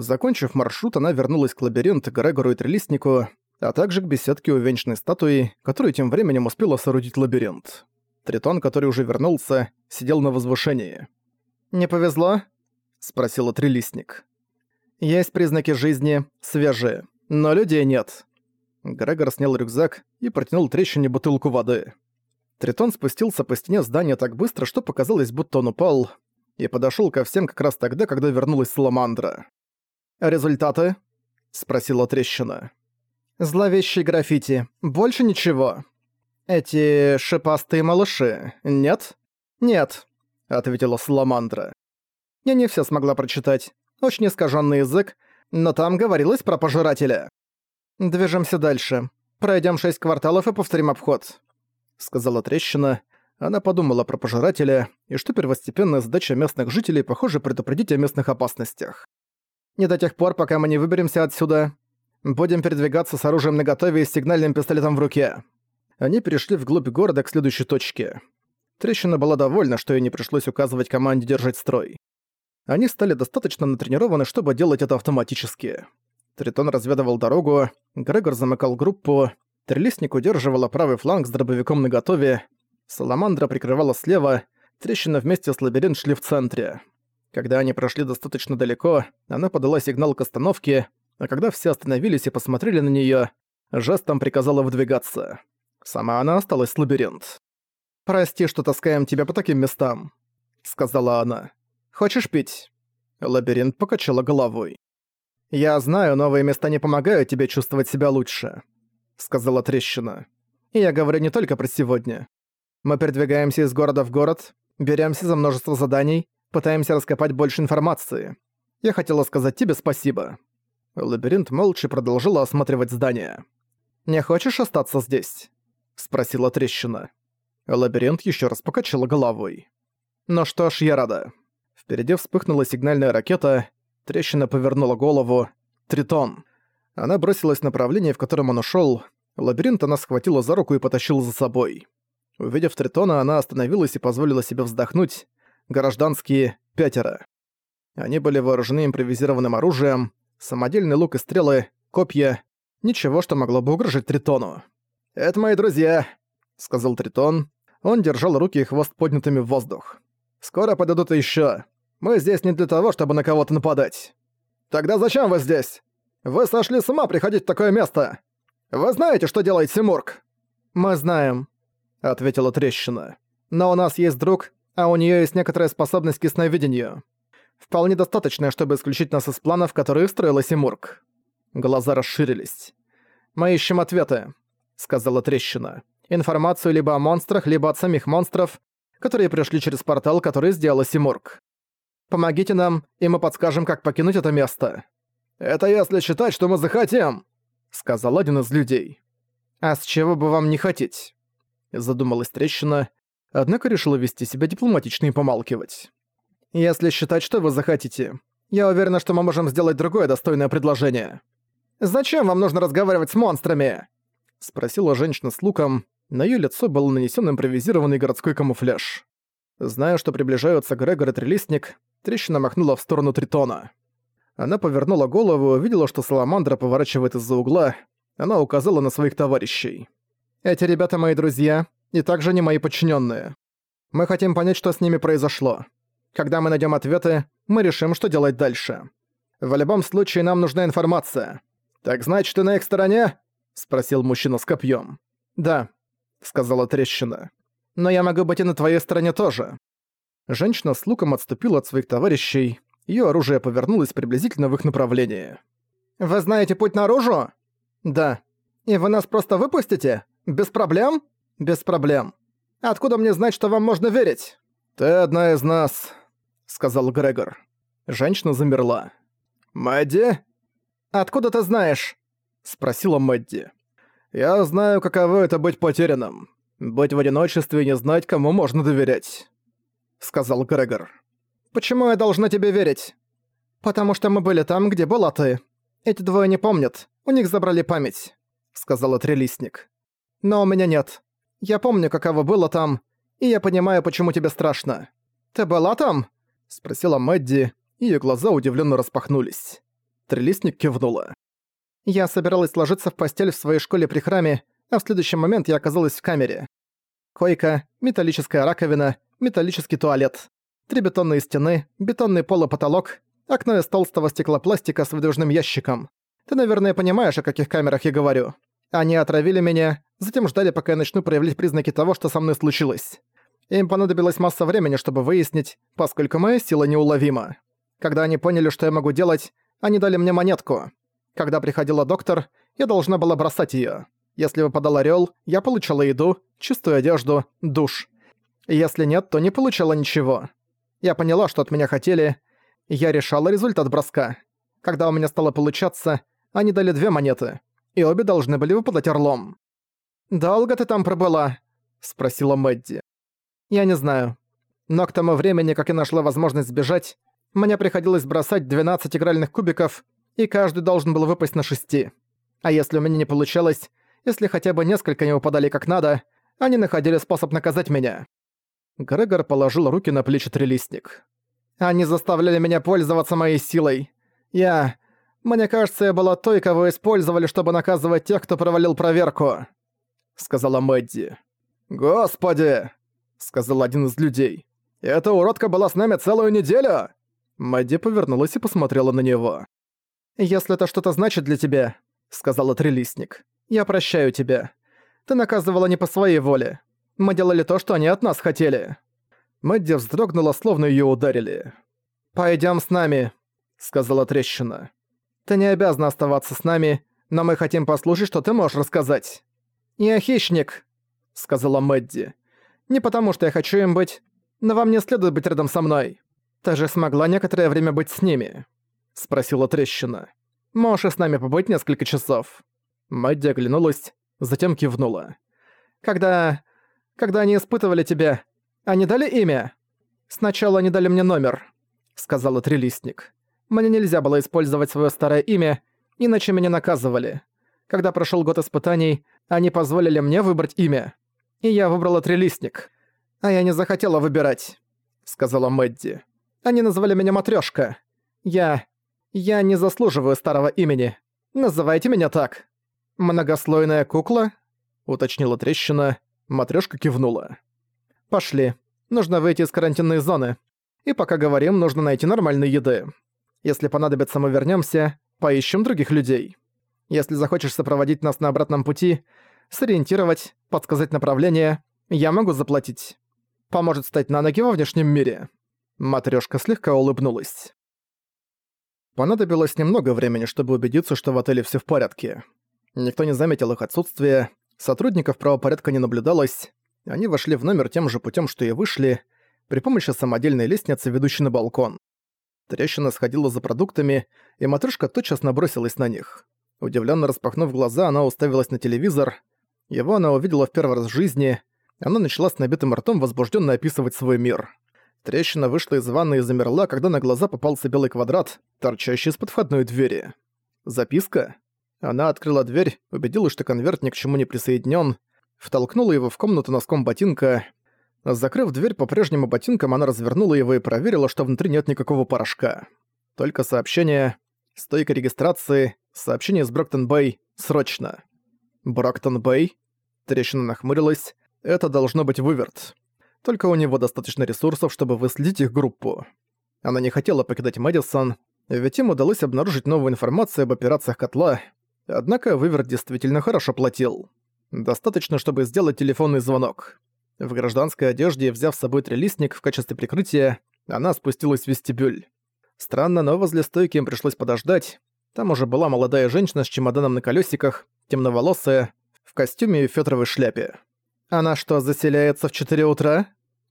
Закончив маршрут, она вернулась к лабиринту, Грегору и Трелистнику, а также к беседке увенчанной статуи, которую тем временем успела соорудить лабиринт. Тритон, который уже вернулся, сидел на возвышении. «Не повезло?» — спросила Трелистник. «Есть признаки жизни, свежие, но людей нет». Грегор снял рюкзак и протянул трещине бутылку воды. Тритон спустился по стене здания так быстро, что показалось, будто он упал, и подошёл ко всем как раз тогда, когда вернулась Саламандра. «Результаты?» — спросила трещина. «Зловещий граффити. Больше ничего. Эти шипастые малыши, нет?» «Нет», — ответила Саламандра. «Я не всё смогла прочитать. Очень искажённый язык, но там говорилось про пожирателя». «Движемся дальше. Пройдём шесть кварталов и повторим обход», — сказала трещина. Она подумала про пожирателя, и что первостепенная задача местных жителей, похоже, предупредить о местных опасностях. Не до тех пор, пока мы не выберемся отсюда. Будем передвигаться с оружием наготове и сигнальным пистолетом в руке». Они перешли вглубь города к следующей точке. Трещина была довольна, что ей не пришлось указывать команде держать строй. Они стали достаточно натренированы, чтобы делать это автоматически. Тритон разведывал дорогу, Грегор замыкал группу, Трелистник удерживала правый фланг с дробовиком наготове, Саламандра прикрывала слева, трещина вместе с лабиринт шли в центре. Когда они прошли достаточно далеко, она подала сигнал к остановке, а когда все остановились и посмотрели на неё, жестом приказала выдвигаться. Сама она осталась в лабиринт. «Прости, что таскаем тебя по таким местам», — сказала она. «Хочешь пить?» Лабиринт покачала головой. «Я знаю, новые места не помогают тебе чувствовать себя лучше», — сказала трещина. «И я говорю не только про сегодня. Мы передвигаемся из города в город, беремся за множество заданий, Пытаемся раскопать больше информации. Я хотела сказать тебе спасибо». Лабиринт молча продолжила осматривать здание. «Не хочешь остаться здесь?» — спросила трещина. Лабиринт еще раз покачала головой. «Ну что ж, я рада». Впереди вспыхнула сигнальная ракета, трещина повернула голову. «Тритон». Она бросилась в направление, в котором он ушёл. Лабиринт она схватила за руку и потащила за собой. Увидев Тритона, она остановилась и позволила себе вздохнуть гражданские — пятеро. Они были вооружены импровизированным оружием, самодельный лук и стрелы, копья, ничего, что могло бы угрожать Тритону. «Это мои друзья», — сказал Тритон. Он держал руки и хвост поднятыми в воздух. «Скоро подадут еще. Мы здесь не для того, чтобы на кого-то нападать». «Тогда зачем вы здесь? Вы сошли с ума приходить в такое место. Вы знаете, что делает Симург?» «Мы знаем», — ответила трещина. «Но у нас есть друг, а у нее есть некоторая способность к ясновидению. Вполне достаточная, чтобы исключить нас из планов, которые строила Симург. Глаза расширились. «Мы ищем ответы», — сказала трещина. «Информацию либо о монстрах, либо от самих монстров, которые пришли через портал, который сделала Симург. Помогите нам, и мы подскажем, как покинуть это место». «Это если считать, что мы захотим», — сказал один из людей. «А с чего бы вам не хотеть?» Задумалась трещина, однако решила вести себя дипломатично и помалкивать. «Если считать, что вы захотите, я уверена, что мы можем сделать другое достойное предложение». «Зачем вам нужно разговаривать с монстрами?» — спросила женщина с луком. На её лицо был нанесен импровизированный городской камуфляж. Зная, что приближаются Грегор и Трелистник, трещина махнула в сторону Тритона. Она повернула голову и увидела, что Саламандра поворачивает из-за угла. Она указала на своих товарищей. «Эти ребята мои друзья, и также не мои подчиненные. Мы хотим понять, что с ними произошло. Когда мы найдем ответы, мы решим, что делать дальше. В любом случае, нам нужна информация. Так значит, ты на их стороне? спросил мужчина с копьем. Да, сказала трещина. Но я могу быть и на твоей стороне тоже. Женщина с луком отступила от своих товарищей. Ее оружие повернулось приблизительно в их направлении. «Вы знаете путь наружу?» «Да». «И вы нас просто выпустите? Без проблем?» «Без проблем. Откуда мне знать, что вам можно верить?» «Ты одна из нас», — сказал Грегор. Женщина замерла. «Мэдди?» «Откуда ты знаешь?» — спросила Мэдди. «Я знаю, каково это быть потерянным. Быть в одиночестве и не знать, кому можно доверять», — сказал Грегор. «Почему я должна тебе верить?» «Потому что мы были там, где была ты. Эти двое не помнят, у них забрали память», — сказала Трелистник. «Но у меня нет. Я помню, каково было там, и я понимаю, почему тебе страшно. Ты была там?» — спросила Мэдди, и её глаза удивлённо распахнулись. Трелистник кивнула. Я собиралась ложиться в постель в своей школе при храме, а в следующий момент я оказалась в камере. Койка, металлическая раковина, металлический туалет. Три бетонные стены, бетонный пол и потолок, окно из толстого стеклопластика с выдвижным ящиком. Ты, наверное, понимаешь, о каких камерах я говорю. Они отравили меня, затем ждали, пока я начну проявлять признаки того, что со мной случилось. Им понадобилось масса времени, чтобы выяснить, поскольку моя сила неуловима. Когда они поняли, что я могу делать, они дали мне монетку. Когда приходила доктор, я должна была бросать её. Если выпадал орёл, я получала еду, чистую одежду, душ. Если нет, то не получала ничего. Я поняла, что от меня хотели, я решала результат броска. Когда у меня стало получаться, они дали две монеты, и обе должны были выпадать орлом. «Долго ты там пробыла?» — спросила Мэдди. «Я не знаю. Но к тому времени, как я нашла возможность сбежать, мне приходилось бросать 12 игральных кубиков, и каждый должен был выпасть на шести. А если у меня не получалось, если хотя бы несколько не упадали как надо, они находили способ наказать меня. Грегор положил руки на плечи трелистник. Они заставляли меня пользоваться моей силой. Я... Мне кажется, я была той, кого использовали, чтобы наказывать тех, кто провалил проверку», — сказала Мэдди. «Господи!» — сказал один из людей. «Эта уродка была с нами целую неделю!» Мэдди повернулась и посмотрела на него. «Если это что-то значит для тебя», — сказала Трелистник, — «я прощаю тебя. Ты наказывала не по своей воле. Мы делали то, что они от нас хотели». Мэдди вздрогнула, словно её ударили. «Пойдём с нами», — сказала Трещина. «Ты не обязана оставаться с нами, но мы хотим послушать, что ты можешь рассказать». «Я хищник», — сказала Мэдди. «Не потому, что я хочу им быть, но вам не следует быть рядом со мной. Ты же смогла некоторое время быть с ними» спросила трещина. «Можешь с нами побыть несколько часов». Мэдди оглянулась, затем кивнула. «Когда... когда они испытывали тебя, они дали имя?» «Сначала они дали мне номер», — сказала Трилистник. «Мне нельзя было использовать свое старое имя, иначе меня наказывали. Когда прошел год испытаний, они позволили мне выбрать имя. И я выбрала Трилистник. А я не захотела выбирать», — сказала Мэдди. «Они назвали меня Матрёшка. Я... Я не заслуживаю старого имени. Называйте меня так. Многослойная кукла? Уточнила трещина. Матрёшка кивнула. Пошли. Нужно выйти из карантинной зоны. И пока говорим, нужно найти нормальной еды. Если понадобится, мы вернёмся, поищем других людей. Если захочешь сопроводить нас на обратном пути, сориентировать, подсказать направление, я могу заплатить. Поможет стать на ноги во внешнем мире. Матрёшка слегка улыбнулась. Понадобилось немного времени, чтобы убедиться, что в отеле все в порядке. Никто не заметил их отсутствия, сотрудников правопорядка не наблюдалось, они вошли в номер тем же путем, что и вышли, при помощи самодельной лестницы, ведущей на балкон. Трещина сходила за продуктами, и матрешка тотчас набросилась на них. Удивленно распахнув глаза, она уставилась на телевизор. Его она увидела в первый раз в жизни. Она начала с набитым ртом возбужденно описывать свой мир. Трещина вышла из ванны и замерла, когда на глаза попался белый квадрат, торчащий из-под входной двери. Записка? Она открыла дверь, убедилась, что конверт ни к чему не присоединен, втолкнула его в комнату носком ботинка. Закрыв дверь по-прежнему ботинком, она развернула его и проверила, что внутри нет никакого порошка. Только сообщение, стойка регистрации, сообщение из Броктон-Бэй, срочно. Броктон-Бэй? Трещина нахмурилась. Это должно быть выверт. Только у него достаточно ресурсов, чтобы выследить их группу. Она не хотела покидать Мэдисон, ведь им удалось обнаружить новую информацию об операциях котла, однако Выверт действительно хорошо платил. Достаточно, чтобы сделать телефонный звонок. В гражданской одежде, взяв с собой трелистник в качестве прикрытия, она спустилась в вестибюль. Странно, но возле стойки им пришлось подождать. Там уже была молодая женщина с чемоданом на колесиках, темноволосая, в костюме и фетровой шляпе. «Она что, заселяется в 4 утра?»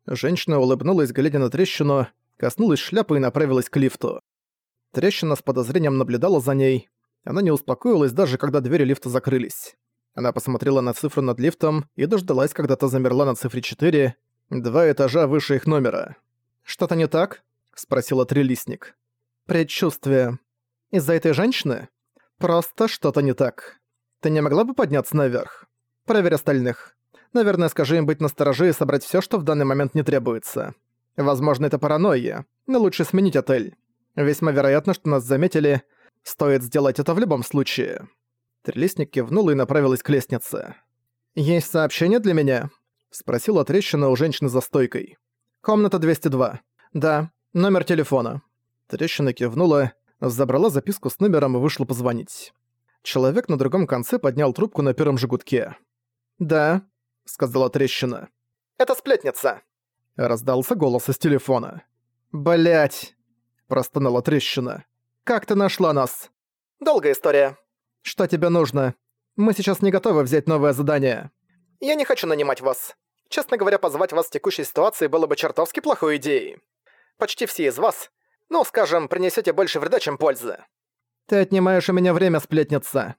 Женщина улыбнулась, глядя на трещину, коснулась шляпы и направилась к лифту. Трещина с подозрением наблюдала за ней. Она не успокоилась даже, когда двери лифта закрылись. Она посмотрела на цифру над лифтом и дождалась, когда та замерла на цифре 4, два этажа выше их номера. «Что-то не так?» — спросила Трелисник. «Предчувствие. Из-за этой женщины? Просто что-то не так. Ты не могла бы подняться наверх? Проверь остальных. Наверное, скажи им быть настороже и собрать всё, что в данный момент не требуется. Возможно, это паранойя, но лучше сменить отель. Весьма вероятно, что нас заметили. Стоит сделать это в любом случае. Трелесник кивнула и направилась к лестнице. «Есть сообщение для меня?» — спросила трещина у женщины за стойкой. «Комната 202. Да, номер телефона». Трещина кивнула, забрала записку с номером и вышла позвонить. Человек на другом конце поднял трубку на первом же «Да», — сказала трещина. «Это сплетница», — раздался голос из телефона. Блять, простонала трещина. «Как ты нашла нас?» «Долгая история». «Что тебе нужно? Мы сейчас не готовы взять новое задание». «Я не хочу нанимать вас. Честно говоря, позвать вас в текущей ситуации было бы чертовски плохой идеей. Почти все из вас, ну, скажем, принесете больше вреда, чем пользы». «Ты отнимаешь у меня время, сплетница».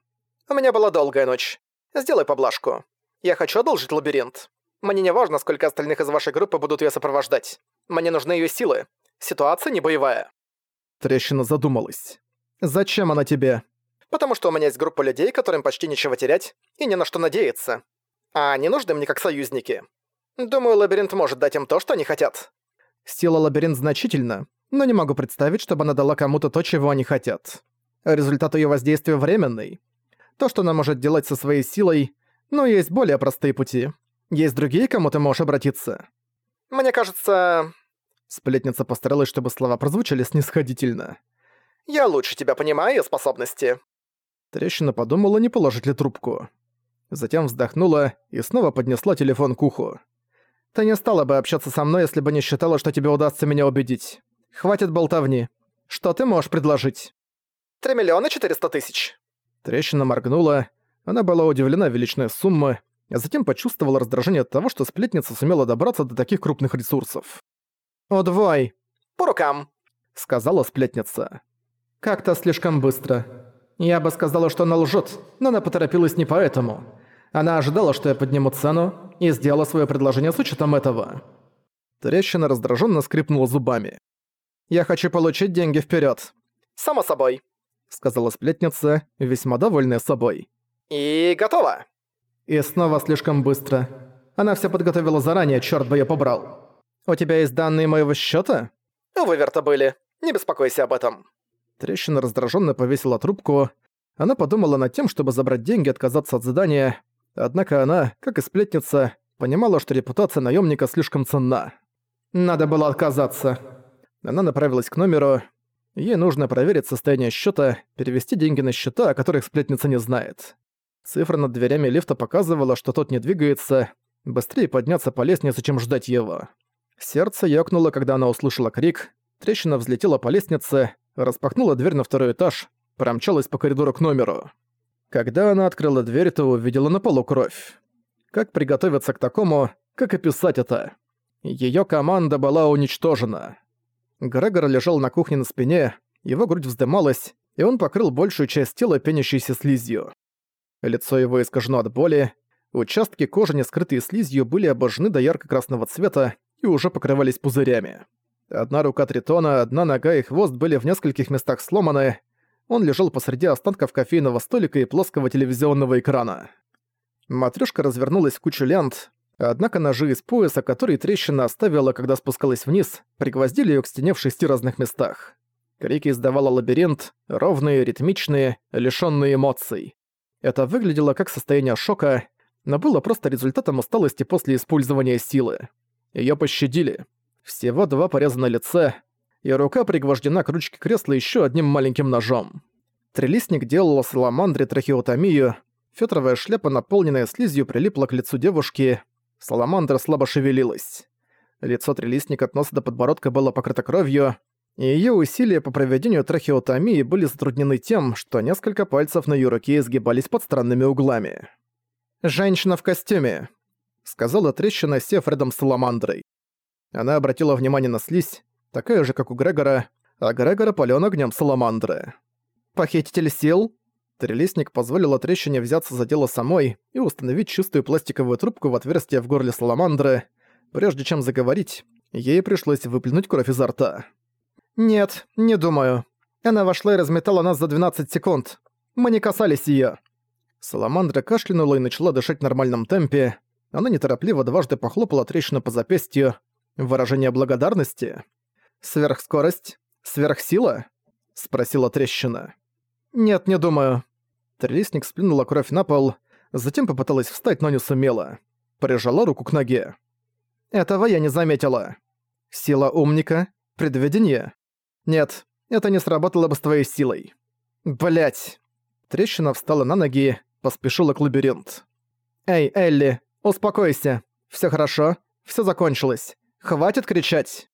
«У меня была долгая ночь. Сделай поблажку. Я хочу одолжить лабиринт. Мне не важно, сколько остальных из вашей группы будут ее сопровождать. Мне нужны ее силы. Ситуация не боевая». Трещина задумалась. «Зачем она тебе?» «Потому что у меня есть группа людей, которым почти ничего терять и ни на что надеяться. А они нужны мне как союзники. Думаю, лабиринт может дать им то, что они хотят». Сила лабиринт значительна, но не могу представить, чтобы она дала кому-то то, чего они хотят. Результат ее воздействия временный. То, что она может делать со своей силой, но есть более простые пути. Есть другие, кому ты можешь обратиться. Мне кажется... Сплетница постаралась, чтобы слова прозвучали снисходительно. «Я лучше тебя понимаю и способности». Трещина подумала, не положить ли трубку. Затем вздохнула и снова поднесла телефон к уху. «Ты не стала бы общаться со мной, если бы не считала, что тебе удастся меня убедить. Хватит болтовни. Что ты можешь предложить?» «Три миллиона четыреста тысяч». Трещина моргнула. Она была удивлена величиной суммы, а затем почувствовала раздражение от того, что сплетница сумела добраться до таких крупных ресурсов. «Удвой!» «По рукам!» — сказала сплетница. «Как-то слишком быстро. Я бы сказала, что она лжет, но она поторопилась не поэтому. Она ожидала, что я подниму цену, и сделала свое предложение с учетом этого». Трещина раздраженно скрипнула зубами. «Я хочу получить деньги вперед. «Само собой», — сказала сплетница, весьма довольная собой. «И готово!» И снова слишком быстро. Она все подготовила заранее, черт бы я побрал. «У тебя есть данные моего счета? «Выверта были. Не беспокойся об этом». Трещина раздраженно повесила трубку. Она подумала над тем, чтобы забрать деньги и отказаться от задания. Однако она, как и сплетница, понимала, что репутация наемника слишком ценна. Надо было отказаться. Она направилась к номеру. Ей нужно проверить состояние счета, перевести деньги на счета, о которых сплетница не знает. Цифра над дверями лифта показывала, что тот не двигается. Быстрее подняться по лестнице, чем ждать его. Сердце ёкнуло, когда она услышала крик. Трещина взлетела по лестнице, распахнула дверь на второй этаж, промчалась по коридору к номеру. Когда она открыла дверь, то увидела на полу кровь. Как приготовиться к такому, как описать это? Её команда была уничтожена. Грегор лежал на кухне на спине, его грудь вздымалась, и он покрыл большую часть тела пенящейся слизью. Лицо его искажено от боли, участки кожи, не скрытые слизью, были обожжены до ярко-красного цвета, и уже покрывались пузырями. Одна рука Тритона, одна нога и хвост были в нескольких местах сломаны. Он лежал посреди останков кофейного столика и плоского телевизионного экрана. Матрёшка развернулась в кучу лент, однако ножи из пояса, которые трещина оставила, когда спускалась вниз, пригвоздили её к стене в шести разных местах. Крики издавала лабиринт, ровные, ритмичные, лишённые эмоций. Это выглядело как состояние шока, но было просто результатом усталости после использования силы. Её пощадили. Всего два пореза на лице, и рука пригвождена к ручке кресла ещё одним маленьким ножом. Трелистник делал саламандре трахеотомию, фетровая шляпа, наполненная слизью, прилипла к лицу девушки, саламандра слабо шевелилась. Лицо трелистника от носа до подбородка было покрыто кровью, и её усилия по проведению трахеотомии были затруднены тем, что несколько пальцев на её руке изгибались под странными углами. «Женщина в костюме», сказала трещина, сев рядом с Саламандрой. Она обратила внимание на слизь, такая же, как у Грегора, а Грегор опалён огнём Саламандры. «Похититель сил?» Трелесник позволила трещине взяться за дело самой и установить чистую пластиковую трубку в отверстие в горле Саламандры. Прежде чем заговорить, ей пришлось выплюнуть кровь изо рта. «Нет, не думаю. Она вошла и разметала нас за 12 секунд. Мы не касались её». Саламандра кашлянула и начала дышать в нормальном темпе. Она неторопливо дважды похлопала трещину по запястью. Выражение благодарности. «Сверхскорость? Сверхсила?» — спросила трещина. «Нет, не думаю». Трелесник сплюнула кровь на пол, затем попыталась встать, но не сумела. Прижала руку к ноге. «Этого я не заметила. Сила умника? Предвидение? Нет, это не сработало бы с твоей силой. Блять. Трещина встала на ноги, поспешила к лабиринт. «Эй, Элли, успокойся. Все хорошо, все закончилось. Хватит кричать!»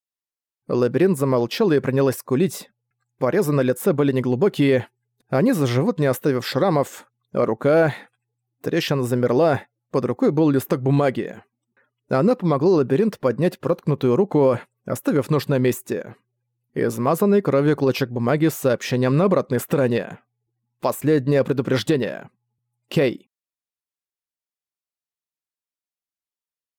Лабиринт замолчал и принялась скулить. Порезы на лице были неглубокие, они заживут, не оставив шрамов. А рука... Трещина замерла, под рукой был листок бумаги. Она помогла лабиринт поднять проткнутую руку, оставив нож на месте. Измазанный кровью клочок бумаги с сообщением на обратной стороне. Последнее предупреждение. Кей.